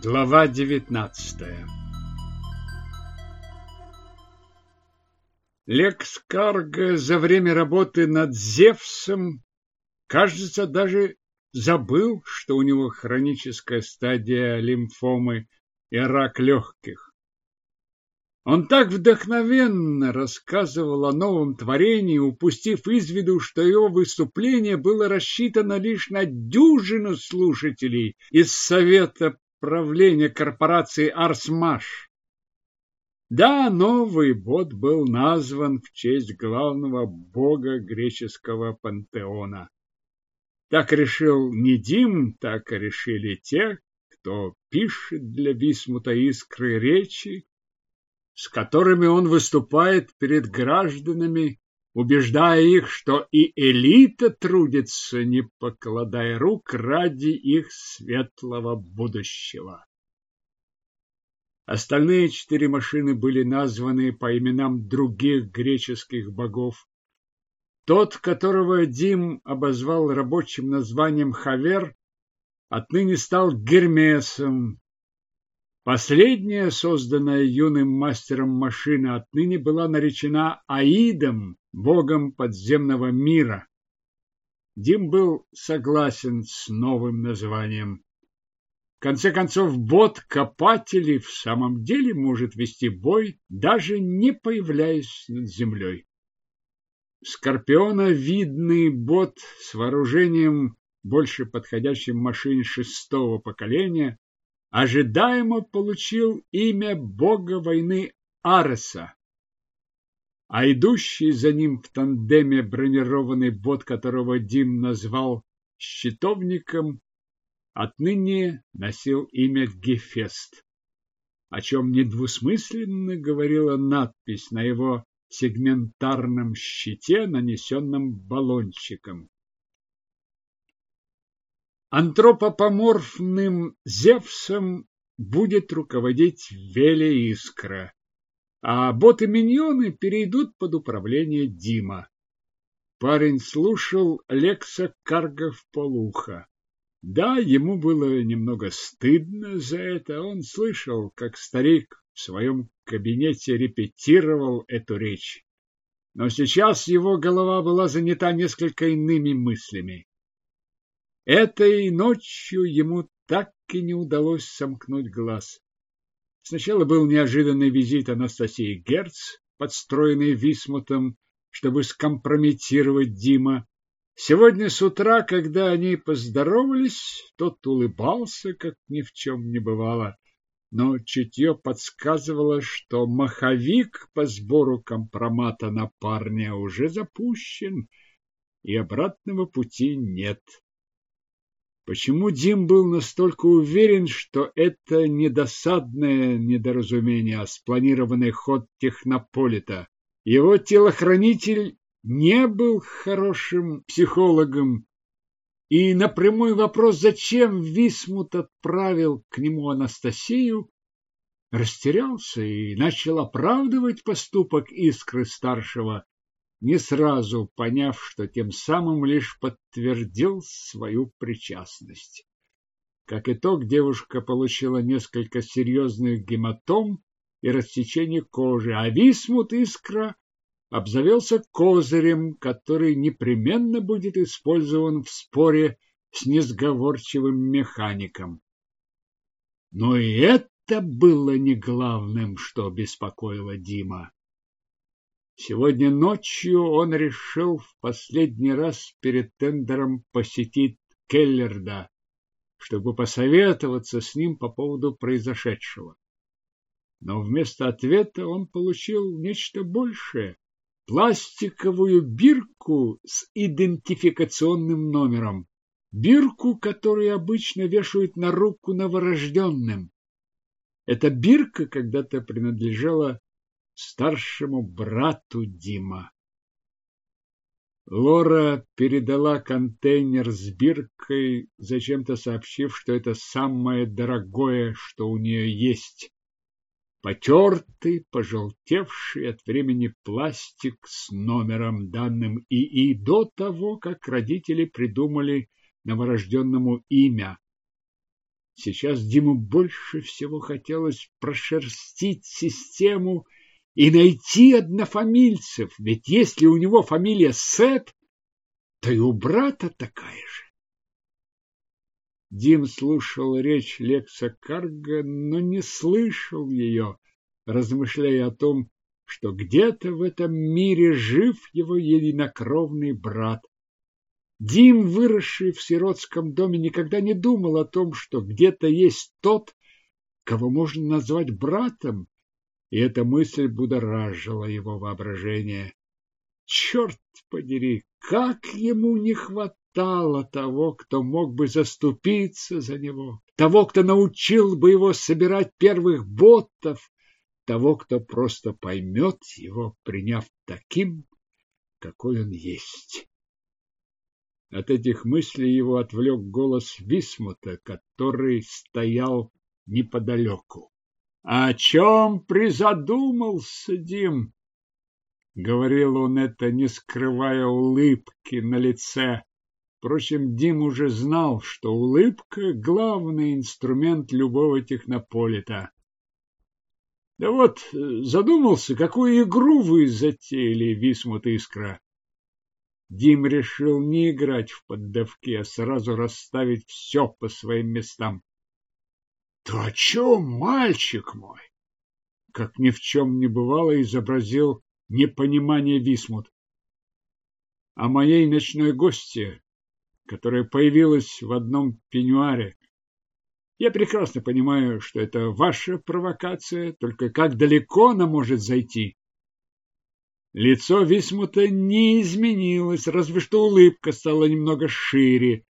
Глава девятнадцатая Лекс Карга за время работы над Зевсом, кажется, даже забыл, что у него хроническая стадия лимфомы и рак легких. Он так вдохновенно рассказывал о новом творении, упустив из виду, что его выступление было рассчитано лишь на дюжину слушателей из совета правления корпорации «Арсмаш». Да, новый бот был назван в честь главного бога греческого пантеона. Так решил не Дим, так решили те, кто пишет для Висмута искры речи, с которыми он выступает перед гражданами, убеждая их, что и элита трудится, не покладая рук ради их светлого будущего. Остальные четыре машины были названы по именам других греческих богов. Тот, которого Дим обозвал рабочим названием Хавер, отныне стал Гермесом. Последняя, созданная юным мастером машина, отныне была наречена Аидом, богом подземного мира. Дим был согласен с новым названием. В конце концов, бот копателей в самом деле может вести бой, даже не появляясь над землей. Скорпиона-видный бот с вооружением, больше подходящим машине шестого поколения, ожидаемо получил имя бога войны Ареса, а идущий за ним в тандеме бронированный бот, которого Дим назвал щитовником, отныне носил имя Гефест, о чем недвусмысленно говорила надпись на его сегментарном щите, нанесенном баллончиком. Антропопоморфным Зевсом будет руководить Веле Искра, а боты-миньоны перейдут под управление Дима. Парень слушал Лекса Карга в полуха. Да, ему было немного стыдно за это. Он слышал, как старик в своем кабинете репетировал эту речь. Но сейчас его голова была занята несколько иными мыслями. Этой ночью ему так и не удалось сомкнуть глаз. Сначала был неожиданный визит Анастасии Герц, подстроенный Висмутом, чтобы скомпрометировать Дима. Сегодня с утра, когда они поздоровались, тот улыбался, как ни в чем не бывало. Но чутье подсказывало, что маховик по сбору компромата на парня уже запущен, и обратного пути нет. Почему Дим был настолько уверен, что это не досадное недоразумение, а спланированный ход технополита? Его телохранитель не был хорошим психологом, и на прямой вопрос, зачем Висмут отправил к нему Анастасию, растерялся и начал оправдывать поступок Искры старшего, не сразу поняв, что тем самым лишь подтвердил свою причастность. Как итог, девушка получила несколько серьезных гематом и рассечение кожи, а Висмут Искра обзавелся козырем, который непременно будет использован в споре с несговорчивым механиком. Но и это было не главным, что беспокоило Дима. Сегодня ночью он решил в последний раз перед тендером посетить Келлерда, чтобы посоветоваться с ним по поводу произошедшего. Но вместо ответа он получил нечто большее – пластиковую бирку с идентификационным номером. Бирку, которую обычно вешают на руку новорожденным. Эта бирка когда-то принадлежала старшему брату Дима. Лора передала контейнер с биркой, зачем-то сообщив, что это самое дорогое, что у нее есть. Потертый, пожелтевший от времени пластик с номером, данным ИИ до того, как родители придумали новорожденному имя. Сейчас Диму больше всего хотелось прошерстить систему и найти однофамильцев, ведь если у него фамилия Сет, то и у брата такая же. Дим слушал речь Лекса Карга, но не слышал ее, размышляя о том, что где-то в этом мире жив его единокровный брат. Дим, выросший в сиротском доме, никогда не думал о том, что где-то есть тот, кого можно назвать братом, и эта мысль будоражила его воображение. Черт подери, как ему не хватало того, кто мог бы заступиться за него, того, кто научил бы его собирать первых ботов, того, кто просто поймет его, приняв таким, какой он есть. От этих мыслей его отвлек голос Висмута, который стоял неподалеку. — О чем призадумался, Дим? — говорил он это, не скрывая улыбки на лице. Впрочем, Дим уже знал, что улыбка — главный инструмент любого технополита. Да вот, э, задумался, какую игру вы затеяли, Висмут Искра. Дим решил не играть в поддавки, а сразу расставить все по своим местам. — То о чем, мальчик мой? Как ни в чем не бывало, изобразил непонимание Висмут. О моей ночной гости, которая появилась в одном пеньюаре, я прекрасно понимаю, что это ваша провокация, только как далеко она может зайти? Лицо Висмута не изменилось, разве что улыбка стала немного шире.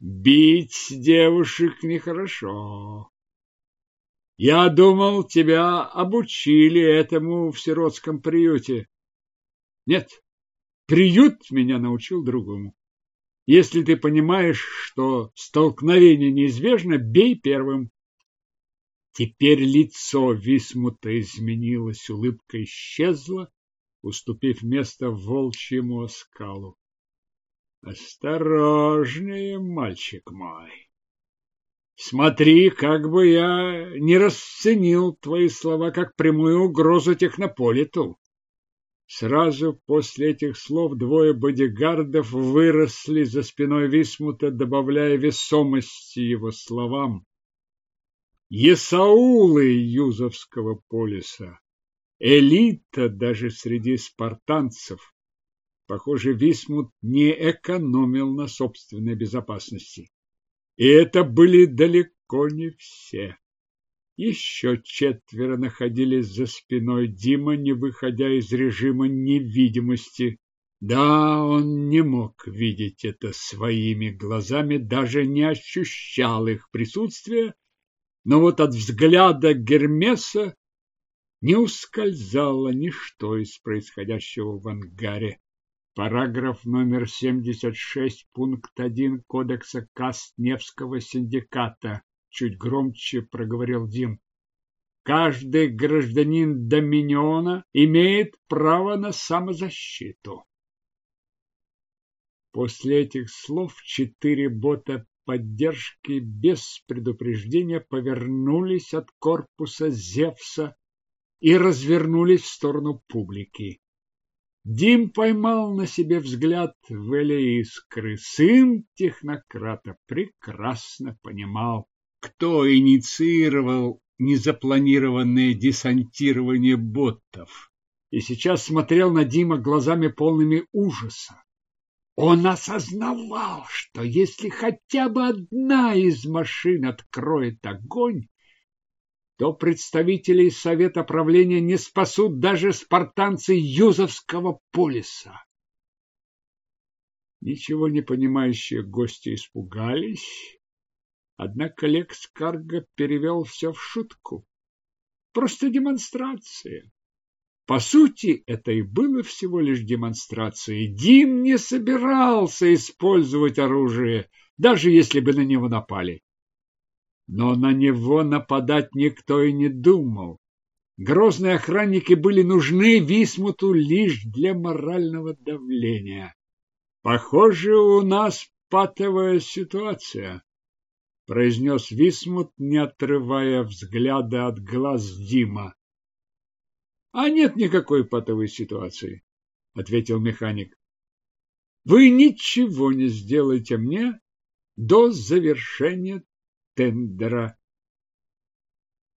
Бить девушек нехорошо. Я думал, тебя обучили этому в сиротском приюте. Нет, приют меня научил другому. Если ты понимаешь, что столкновение неизбежно, бей первым. Теперь лицо Висмута изменилось, улыбка исчезла, уступив место волчьему оскалу. Осторожнее, мальчик мой. Смотри, как бы я не расценил твои слова как прямую угрозу технополиту. Сразу после этих слов двое бодигардов выросли за спиной Висмута, добавляя весомости его словам. Есаулы Юзовского полиса, элита даже среди спартанцев. Похоже, Висмут не экономил на собственной безопасности. И это были далеко не все. Еще четверо находились за спиной Дима, не выходя из режима невидимости. Да, он не мог видеть это своими глазами, даже не ощущал их присутствия, но вот от взгляда Гермеса не ускользало ничто из происходящего в ангаре. Параграф номер 76, пункт 1 Кодекса каст Невского синдиката чуть громче проговорил Дим. Каждый гражданин Доминиона имеет право на самозащиту. После этих слов четыре бота поддержки без предупреждения повернулись от корпуса Зевса и развернулись в сторону публики. Дим поймал на себе взгляд Вэля Искры. Сын технократа прекрасно понимал, кто инициировал незапланированное десантирование ботов и сейчас смотрел на Дима глазами полными ужаса. Он осознавал, что если хотя бы одна из машин откроет огонь, то представителей Совета правления не спасут даже спартанцы Юзовского полиса. Ничего не понимающие гости испугались Однако Лекс Карга перевел все в шутку. Просто демонстрация. По сути, это и было всего лишь демонстрацией. Дим не собирался использовать оружие, даже если бы на него напали. Но на него нападать никто и не думал. Грозные охранники были нужны Висмуту лишь для морального давления. Похоже, у нас патовая ситуация. произнес Висмут, не отрывая взгляда от глаз Дима. А нет никакой патовой ситуации, ответил механик. Вы ничего не сделаете мне до завершения тендера.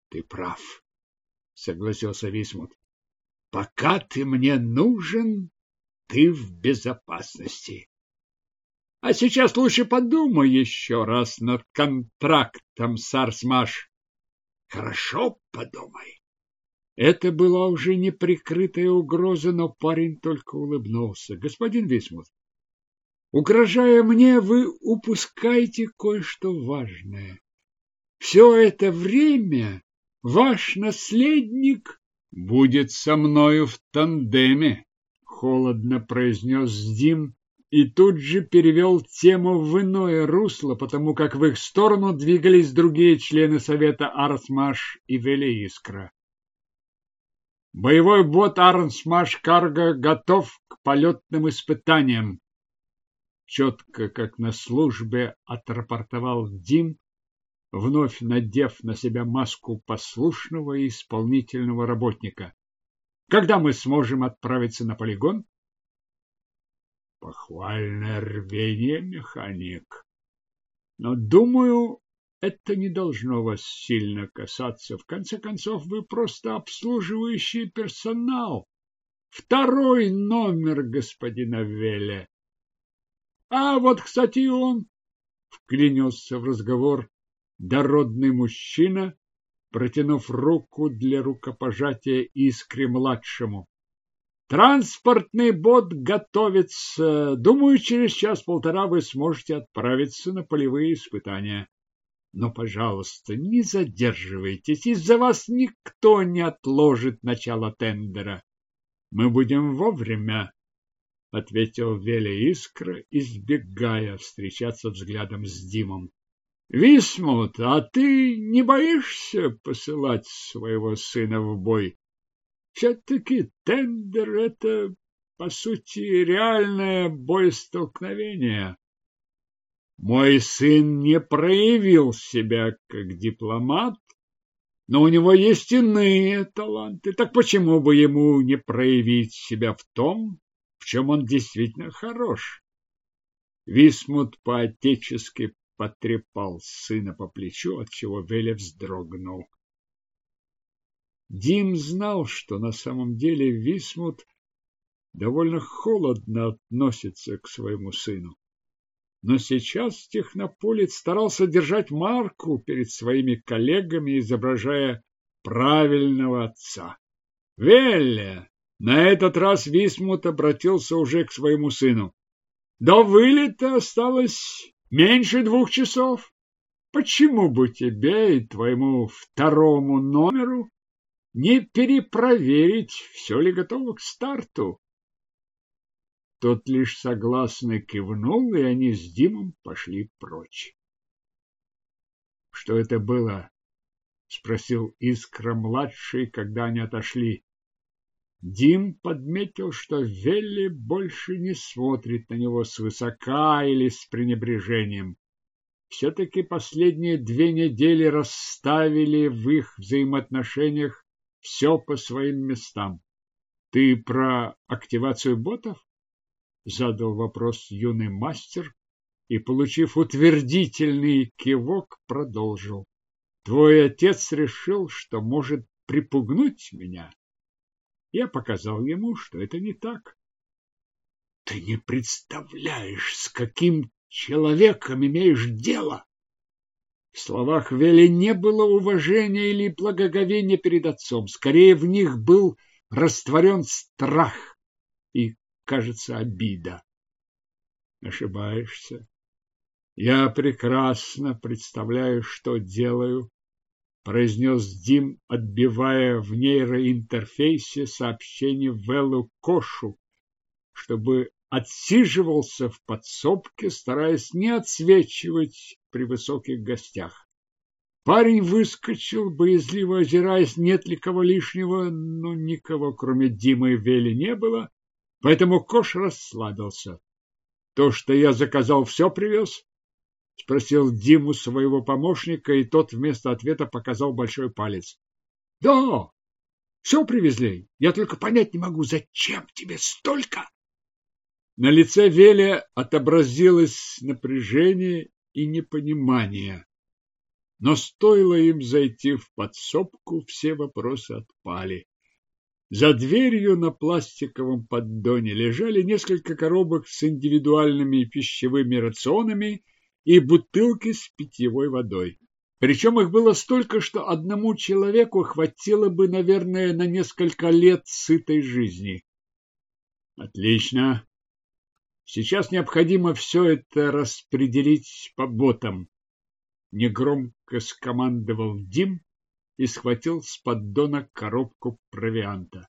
Ты прав, согласился Висмут. Пока ты мне нужен, ты в безопасности. А сейчас лучше подумай еще раз над контрактом, Сарсмаш. Хорошо подумай. Это была уже неприкрытая угроза, но парень только улыбнулся. Господин Висмут, угрожая мне, вы упускаете кое-что важное. Все это время ваш наследник будет со мною в тандеме, холодно произнес Дим и тут же перевел тему в иное русло, потому как в их сторону двигались другие члены совета Арсмаш и Велеискра. Боевой бот Арсмаш Карго готов к полетным испытаниям. Четко, как на службе, отрапортовал Дим, вновь надев на себя маску послушного и исполнительного работника. Когда мы сможем отправиться на полигон? Похвальное рвение, механик. Но, думаю, это не должно вас сильно касаться. В конце концов, вы просто обслуживающий персонал. Второй номер господина Веля. А вот, кстати, он вклинился в разговор дородный мужчина, протянув руку для рукопожатия Искре-младшему. Транспортный бот готовится. Думаю, через час-полтора вы сможете отправиться на полевые испытания. Но, пожалуйста, не задерживайтесь. Из-за вас никто не отложит начало тендера. Мы будем вовремя, — ответил Веля Искра, избегая встречаться взглядом с Димом. Висмут, а ты не боишься посылать своего сына в бой? Все-таки тендер — это, по сути, реальное боестолкновение. Мой сын не проявил себя как дипломат, но у него есть иные таланты. Так почему бы ему не проявить себя в том, в чем он действительно хорош? Висмут по-отечески потрепал сына по плечу, отчего Веля вздрогнул. Дим знал, что на самом деле Висмут довольно холодно относится к своему сыну. Но сейчас технополит старался держать марку перед своими коллегами, изображая правильного отца. Велля! На этот раз Висмут обратился уже к своему сыну. До вылета осталось меньше двух часов. Почему бы тебе и твоему второму номеру не перепроверить, все ли готово к старту. Тот лишь согласно кивнул, и они с Димом пошли прочь. — Что это было? — спросил Искра-младший, когда они отошли. Дим подметил, что Велли больше не смотрит на него свысока или с пренебрежением. Все-таки последние две недели расставили в их взаимоотношениях все по своим местам. Ты про активацию ботов? Задал вопрос юный мастер и, получив утвердительный кивок, продолжил. Твой отец решил, что может припугнуть меня. Я показал ему, что это не так. Ты не представляешь, с каким человеком имеешь дело, в словах Вели не было уважения или благоговения перед отцом. Скорее, в них был растворен страх и, кажется, обида. Ошибаешься. Я прекрасно представляю, что делаю, произнес Дим, отбивая в нейроинтерфейсе сообщение Веллу Кошу, чтобы отсиживался в подсобке, стараясь не отсвечивать при высоких гостях. Парень выскочил, боязливо озираясь, нет ли кого лишнего, но никого, кроме Димы и Вели, не было, поэтому Кош расслабился. То, что я заказал, все привез? Спросил Диму своего помощника, и тот вместо ответа показал большой палец. Да, все привезли. Я только понять не могу, зачем тебе столько? На лице Веля отобразилось напряжение и непонимание. Но стоило им зайти в подсобку, все вопросы отпали. За дверью на пластиковом поддоне лежали несколько коробок с индивидуальными пищевыми рационами и бутылки с питьевой водой. Причем их было столько, что одному человеку хватило бы, наверное, на несколько лет сытой жизни. Отлично. Сейчас необходимо все это распределить по ботам. Негромко скомандовал Дим и схватил с поддона коробку провианта.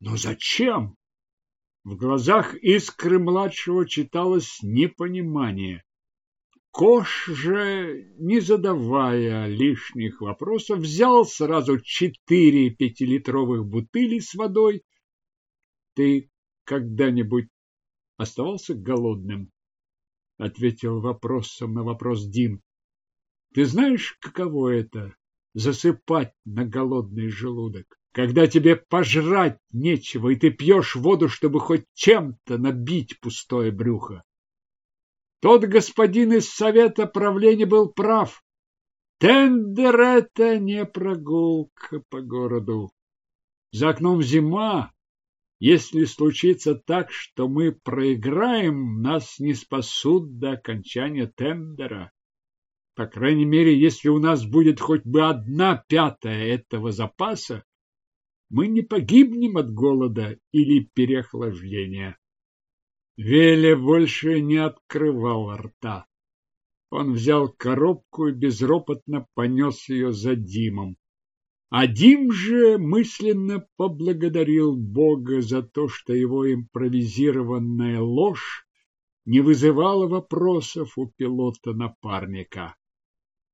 Но зачем? В глазах искры младшего читалось непонимание. Кош же, не задавая лишних вопросов, взял сразу четыре пятилитровых бутыли с водой. Ты когда-нибудь оставался голодным? Ответил вопросом на вопрос Дим. Ты знаешь, каково это засыпать на голодный желудок? Когда тебе пожрать нечего, и ты пьешь воду, чтобы хоть чем-то набить пустое брюхо. Тот господин из совета правления был прав. Тендер — это не прогулка по городу. За окном зима. Если случится так, что мы проиграем, нас не спасут до окончания тендера. По крайней мере, если у нас будет хоть бы одна пятая этого запаса, мы не погибнем от голода или переохлаждения. Веля больше не открывал рта. Он взял коробку и безропотно понес ее за Димом. А Дим же мысленно поблагодарил Бога за то, что его импровизированная ложь не вызывала вопросов у пилота-напарника.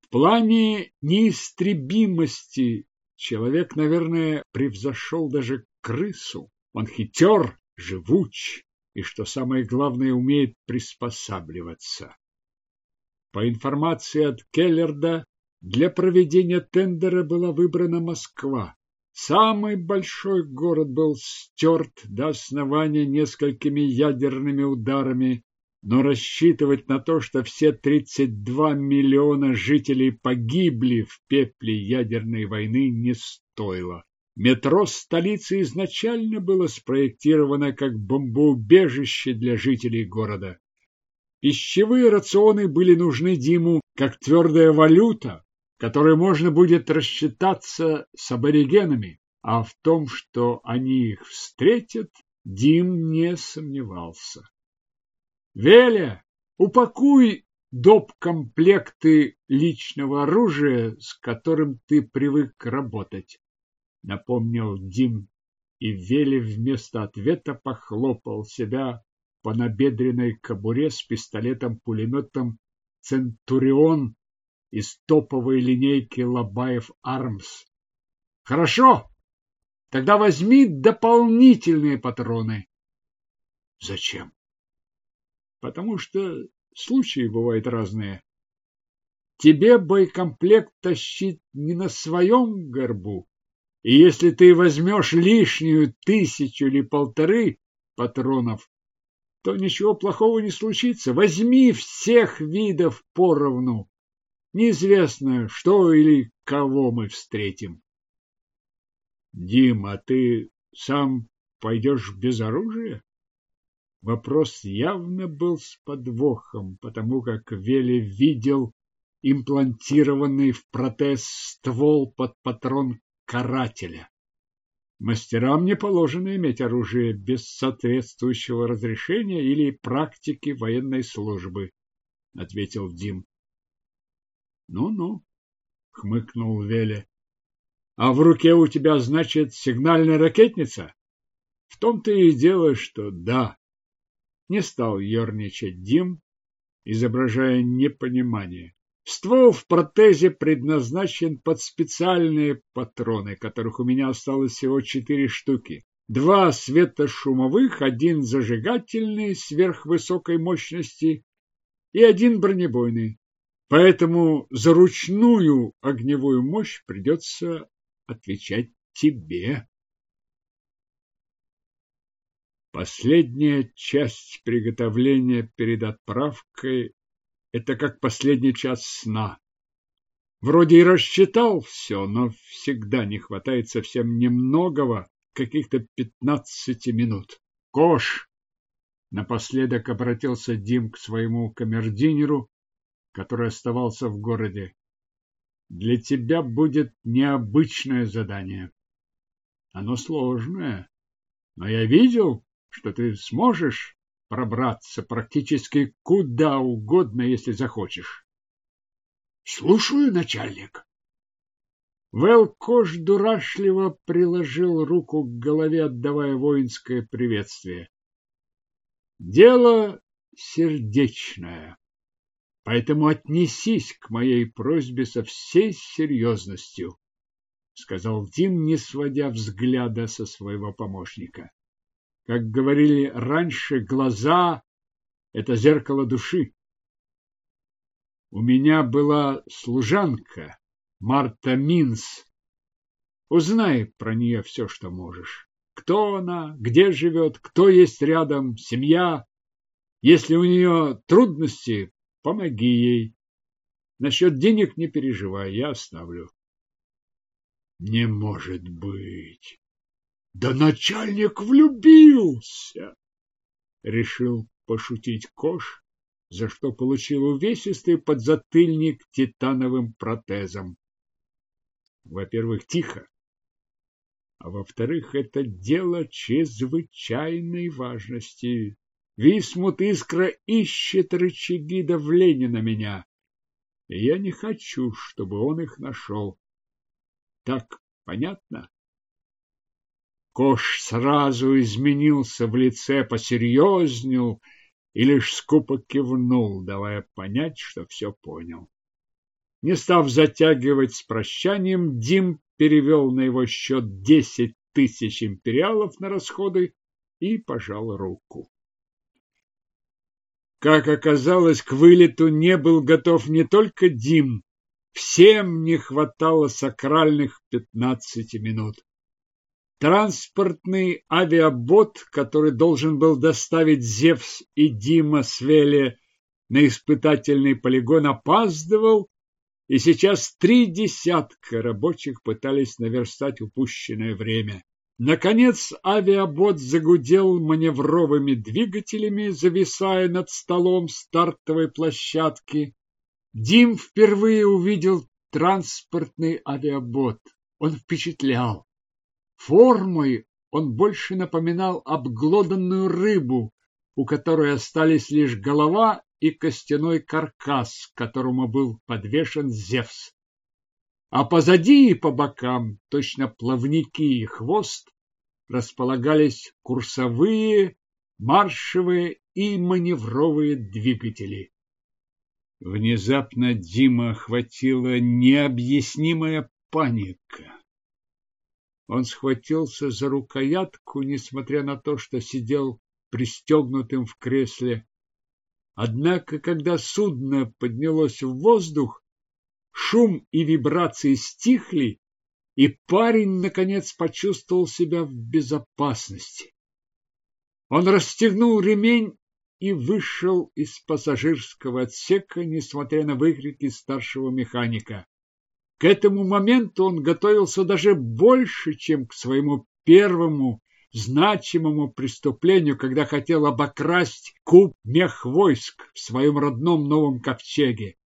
В плане неистребимости человек, наверное, превзошел даже крысу. Он хитер, живуч, и, что самое главное, умеет приспосабливаться. По информации от Келлерда, для проведения тендера была выбрана Москва. Самый большой город был стерт до основания несколькими ядерными ударами, но рассчитывать на то, что все 32 миллиона жителей погибли в пепле ядерной войны, не стоило. Метро столицы изначально было спроектировано как бомбоубежище для жителей города. Пищевые рационы были нужны Диму как твердая валюта, которой можно будет рассчитаться с аборигенами, а в том, что они их встретят, Дим не сомневался. Веля, упакуй доп. комплекты личного оружия, с которым ты привык работать напомнил Дим, и Вели вместо ответа похлопал себя по набедренной кобуре с пистолетом-пулеметом «Центурион» из топовой линейки Лобаев Армс. Хорошо, тогда возьми дополнительные патроны. Зачем? Потому что случаи бывают разные. Тебе боекомплект тащить не на своем горбу, и если ты возьмешь лишнюю тысячу или полторы патронов, то ничего плохого не случится. Возьми всех видов поровну. Неизвестно, что или кого мы встретим. Дима, ты сам пойдешь без оружия? Вопрос явно был с подвохом, потому как Вели видел имплантированный в протез ствол под патрон карателя. Мастерам не положено иметь оружие без соответствующего разрешения или практики военной службы, ответил Дим. Ну-ну, хмыкнул Веле. А в руке у тебя, значит, сигнальная ракетница? В том-то и дело, что да. Не стал ерничать Дим, изображая непонимание. Ствол в протезе предназначен под специальные патроны, которых у меня осталось всего четыре штуки. Два светошумовых, один зажигательный сверхвысокой мощности и один бронебойный. Поэтому за ручную огневую мощь придется отвечать тебе. Последняя часть приготовления перед отправкой – это как последний час сна. Вроде и рассчитал все, но всегда не хватает совсем немногого, каких-то пятнадцати минут. Кош! Напоследок обратился Дим к своему камердинеру, который оставался в городе. Для тебя будет необычное задание. Оно сложное, но я видел, что ты сможешь пробраться практически куда угодно, если захочешь. Слушаю, начальник. Велкош дурашливо приложил руку к голове, отдавая воинское приветствие. Дело сердечное, поэтому отнесись к моей просьбе со всей серьезностью, сказал Дим, не сводя взгляда со своего помощника. Как говорили раньше, глаза — это зеркало души. У меня была служанка Марта Минс. Узнай про нее все, что можешь. Кто она, где живет, кто есть рядом, семья. Если у нее трудности, помоги ей. Насчет денег не переживай, я оставлю. Не может быть. Да начальник влюбился, решил пошутить Кош за что получил увесистый подзатыльник титановым протезом. Во-первых, тихо, а во-вторых, это дело чрезвычайной важности. Висмут искра ищет рычаги давления на меня, и я не хочу, чтобы он их нашел. Так понятно? Кош сразу изменился в лице, посерьезнел и лишь скупо кивнул, давая понять, что все понял. Не став затягивать с прощанием, Дим перевел на его счет десять тысяч империалов на расходы и пожал руку. Как оказалось, к вылету не был готов не только Дим, всем не хватало сакральных пятнадцати минут. Транспортный авиабот, который должен был доставить Зевс и Дима Свеле на испытательный полигон, опаздывал, и сейчас три десятка рабочих пытались наверстать упущенное время. Наконец авиабот загудел маневровыми двигателями, зависая над столом стартовой площадки. Дим впервые увидел транспортный авиабот. Он впечатлял. Формой он больше напоминал обглоданную рыбу, у которой остались лишь голова и костяной каркас, к которому был подвешен Зевс. А позади и по бокам, точно плавники и хвост, располагались курсовые, маршевые и маневровые двигатели. Внезапно Дима охватила необъяснимая паника. Он схватился за рукоятку, несмотря на то, что сидел пристегнутым в кресле. Однако, когда судно поднялось в воздух, шум и вибрации стихли, и парень, наконец, почувствовал себя в безопасности. Он расстегнул ремень и вышел из пассажирского отсека, несмотря на выкрики старшего механика. К этому моменту он готовился даже больше, чем к своему первому значимому преступлению, когда хотел обокрасть куб мехвойск в своем родном новом ковчеге.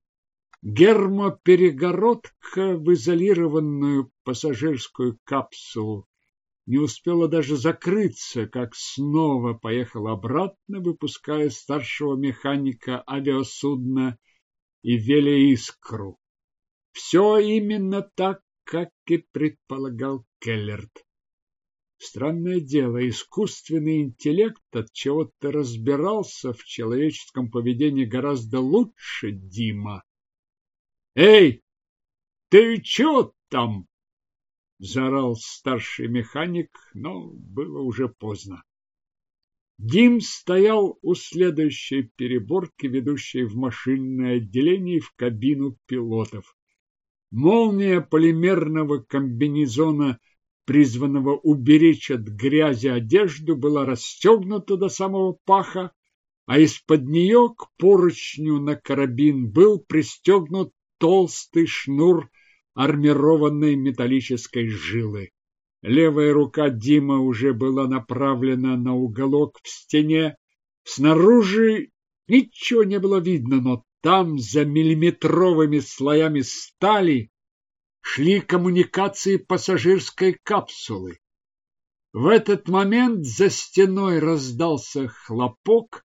Гермоперегородка в изолированную пассажирскую капсулу не успела даже закрыться, как снова поехал обратно, выпуская старшего механика авиасудна и веля искру. Все именно так, как и предполагал Келлерт. Странное дело, искусственный интеллект от чего-то разбирался в человеческом поведении гораздо лучше Дима. Эй, ты чё там? заорал старший механик, но было уже поздно. Дим стоял у следующей переборки, ведущей в машинное отделение в кабину пилотов. Молния полимерного комбинезона, призванного уберечь от грязи одежду, была расстегнута до самого паха, а из-под нее к поручню на карабин был пристегнут толстый шнур армированной металлической жилы. Левая рука Дима уже была направлена на уголок в стене. Снаружи ничего не было видно, но там, за миллиметровыми слоями стали, шли коммуникации пассажирской капсулы. В этот момент за стеной раздался хлопок.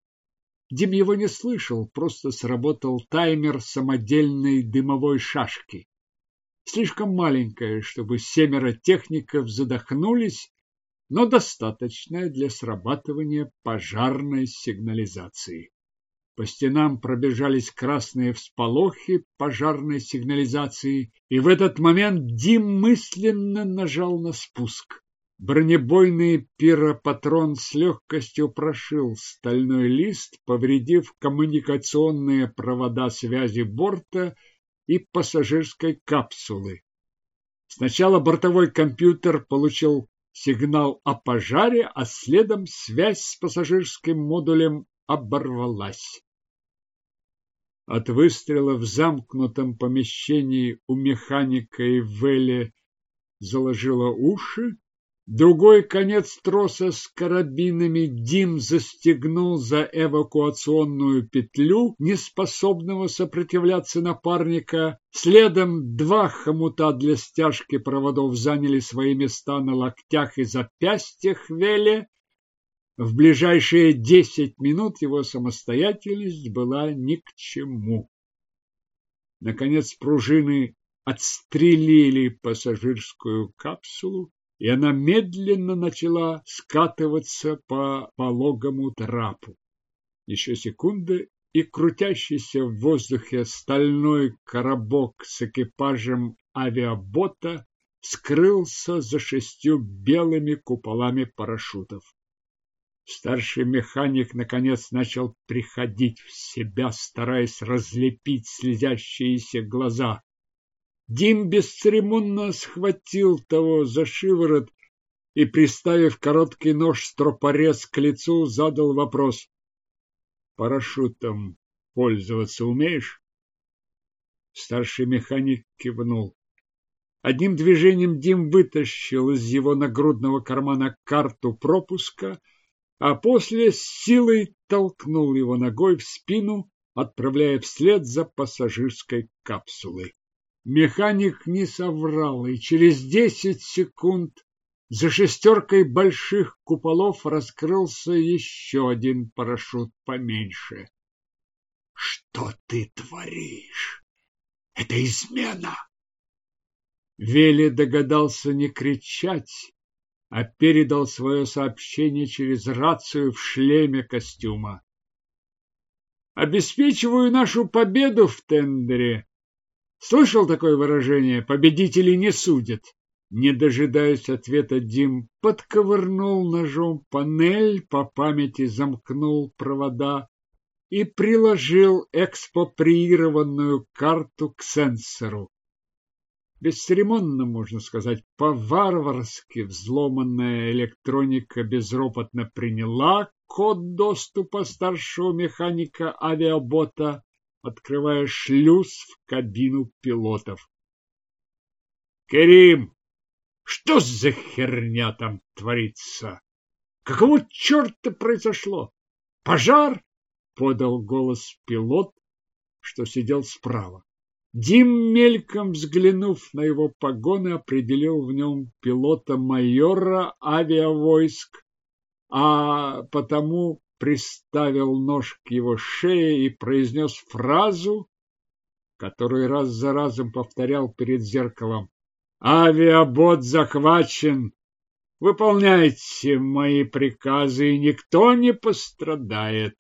Дим его не слышал, просто сработал таймер самодельной дымовой шашки слишком маленькая, чтобы семеро техников задохнулись, но достаточная для срабатывания пожарной сигнализации. По стенам пробежались красные всполохи пожарной сигнализации, и в этот момент Дим мысленно нажал на спуск. Бронебойный пиропатрон с легкостью прошил стальной лист, повредив коммуникационные провода связи борта и пассажирской капсулы. Сначала бортовой компьютер получил сигнал о пожаре, а следом связь с пассажирским модулем оборвалась. От выстрела в замкнутом помещении у механика и Вэлли заложило уши, Другой конец троса с карабинами Дим застегнул за эвакуационную петлю неспособного сопротивляться напарника. Следом два хомута для стяжки проводов заняли свои места на локтях и запястьях Веле. В ближайшие десять минут его самостоятельность была ни к чему. Наконец пружины отстрелили пассажирскую капсулу и она медленно начала скатываться по пологому трапу. Еще секунда, и крутящийся в воздухе стальной коробок с экипажем авиабота скрылся за шестью белыми куполами парашютов. Старший механик наконец начал приходить в себя, стараясь разлепить слезящиеся глаза. Дим бесцеремонно схватил того за шиворот и, приставив короткий нож-стропорез к лицу, задал вопрос. «Парашютом пользоваться умеешь?» Старший механик кивнул. Одним движением Дим вытащил из его нагрудного кармана карту пропуска, а после с силой толкнул его ногой в спину, отправляя вслед за пассажирской капсулой. Механик не соврал, и через десять секунд за шестеркой больших куполов раскрылся еще один парашют поменьше. — Что ты творишь? Это измена! Вели догадался не кричать, а передал свое сообщение через рацию в шлеме костюма. «Обеспечиваю нашу победу в тендере Слышал такое выражение «победители не судят»? Не дожидаясь ответа, Дим подковырнул ножом панель, по памяти замкнул провода и приложил экспоприированную карту к сенсору. Бесцеремонно, можно сказать, по-варварски взломанная электроника безропотно приняла код доступа старшего механика авиабота открывая шлюз в кабину пилотов. Керим, что за херня там творится? Какого черта произошло? Пожар? Подал голос пилот, что сидел справа. Дим, мельком взглянув на его погоны, определил в нем пилота-майора авиавойск, а потому приставил нож к его шее и произнес фразу, которую раз за разом повторял перед зеркалом. «Авиабот захвачен! Выполняйте мои приказы, и никто не пострадает!»